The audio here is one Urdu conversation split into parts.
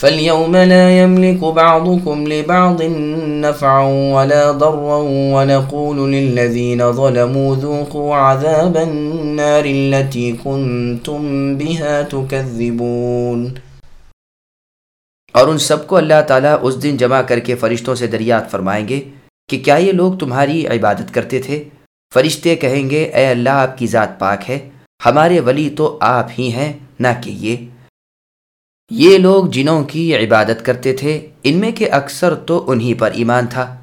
فاليوم لا يملك بعضكم لبعض نفعا ولا ضرا ونقول للذين ظلموا ذوقوا عذاب النار التي كنتم بها تكذبون۔ اور ان سب کو اللہ تعالیٰ اس دن جمع کر کے فرشتوں سے دریات فرمائیں گے کہ کیا یہ لوگ تمہاری عبادت کرتے تھے؟ فرشتے کہیں گے، اے اللہ آپ کی ذات پاک ہے، ہمارے ولی تو آپ ہی ہیں، نہ کہ یہ۔ یہ لوگ جنوں کی عبادت کرتے تھے، ان میں کے اکثر تو انہی پر ایمان تھا۔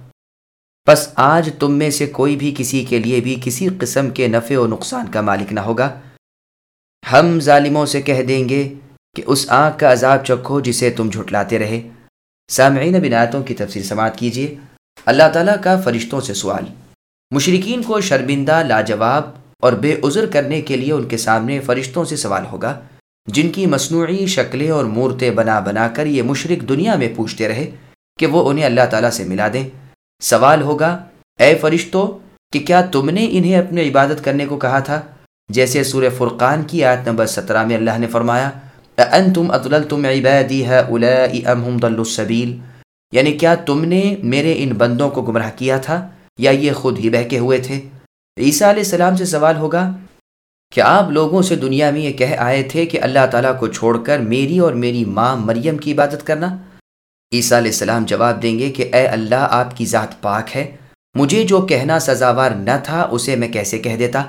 بس آج تم میں سے کوئی بھی کسی کے لیے بھی کسی قسم کے نفع و نقصان کا مالک نہ ہوگا۔ ہم ظالموں سے کہہ دیں گے کہ اس آنکھ کا عذاب چکھو جسے تم جھٹلاتے رہے۔ سامعین بنایتوں کی تفصیل سماعت کیجیے۔ اللہ تعالیٰ کا فرشتوں سے سوال۔ مشرقین کو شرمندہ، لاجواب اور بے عذر کرنے کے لیے ان کے سامنے فرشتوں سے سوال ہوگا۔ جن کی مصنوعی شکلیں اور مورتیں بنا بنا کر یہ مشرق دنیا میں پوچھتے رہے کہ وہ انہیں اللہ تعالیٰ سے ملا دیں۔ سوال ہوگا، اے فرشتوں کہ کیا تم نے انہیں اپنی عبادت کرنے کو کہا تھا؟ جیسے سور فرقان کی آیت نمبر سترہ میں اللہ نے فرمایا انتم اضللتم عبادی هؤلاء ام هم ضلوا السبیل یعنی کیا تم نے میرے ان بندوں کو گمراہ کیا تھا یا یہ خود ہی بہکے ہوئے تھے؟ عیسیٰ علیہ السلام سے سوال ہوگا کہ آپ لوگوں سے دنیا میں یہ کہہ آئے تھے کہ اللہ تعالیٰ کو چھوڑ کر میری اور میری ماں مریم کی عبادت کرنا؟ عیسیٰ علیہ السلام جواب دیں گے کہ اے اللہ، آپ کی ذات پاک ہے۔ مجھے جو کہنا سزاوار نہ تھا، اسے میں کیسے کہہ دیتا؟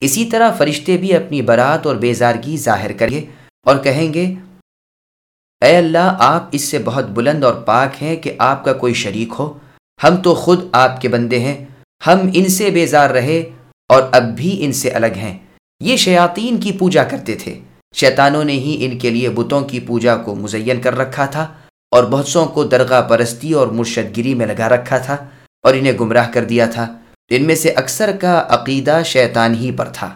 اسی طرح فرشتے بھی اپنی برات اور بیزارگی ظاہر کریں گے اور کہیں گے، اے اللہ، آپ اس سے بہت بلند اور پاک ہیں کہ آپ کا کوئی شریک ہو۔ ہم تو خود آپ کے بندے ہیں۔ ہم ان سے بیزار رہے اور اب بھی ان سے الگ ہیں۔ یہ شیاطین کی پوجا کرتے تھے۔ شیطانوں نے ہی ان کے لیے بتوں کی پوجا کو مزین کر رکھا تھا اور بہت سو کو درگاہ پرستی اور مرشد گری میں لگا رکھا تھا اور انہیں گمراہ کر دیا تھا۔ ان میں سے اکثر کا عقیدہ شیطان ہی پر تھا۔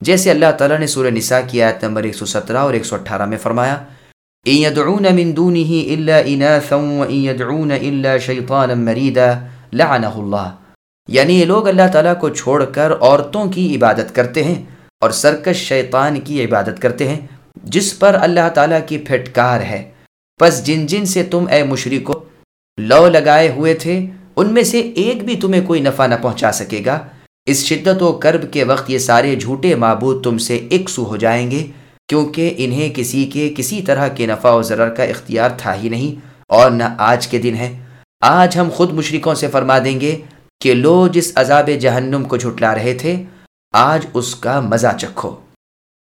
جیسے اللہ تعالیٰ نے سورہ نساء کی آیت نمبر 117 اور 118 میں فرمایا يَدْعُونَ مِن دُونِهِ إِلَّا إِنَاثًا وَإِن يَدْعُونَ إِلَّا شَيْطَانًا مَرِيدًا لَعَنَهُ اللَّهُ یعنی یہ لوگ اللہ تعالیٰ کو چھوڑ کر عورتوں کی عبادت کرتے ہیں۔ اور سرکش شیطان کی عبادت کرتے ہیں، جس پر اللہ تعالیٰ کی پھٹکار ہے۔ پس جن جن سے تم اے مشرکو لو لگائے ہوئے تھے، ان میں سے ایک بھی تمہیں کوئی نفع نہ پہنچا سکے گا۔ اس شدت و کرب کے وقت یہ سارے جھوٹے معبود تم سے اکسو ہو جائیں گے، کیونکہ انہیں کسی کے کسی طرح کے نفع و ضرر کا اختیار تھا ہی نہیں۔ اور نہ آج کے دن ہے۔ آج ہم خود مشرکوں سے فرما دیں گے کہ لو جس عذاب جہنم کو جھٹلا رہے تھے آج اس کا مزہ چکھو۔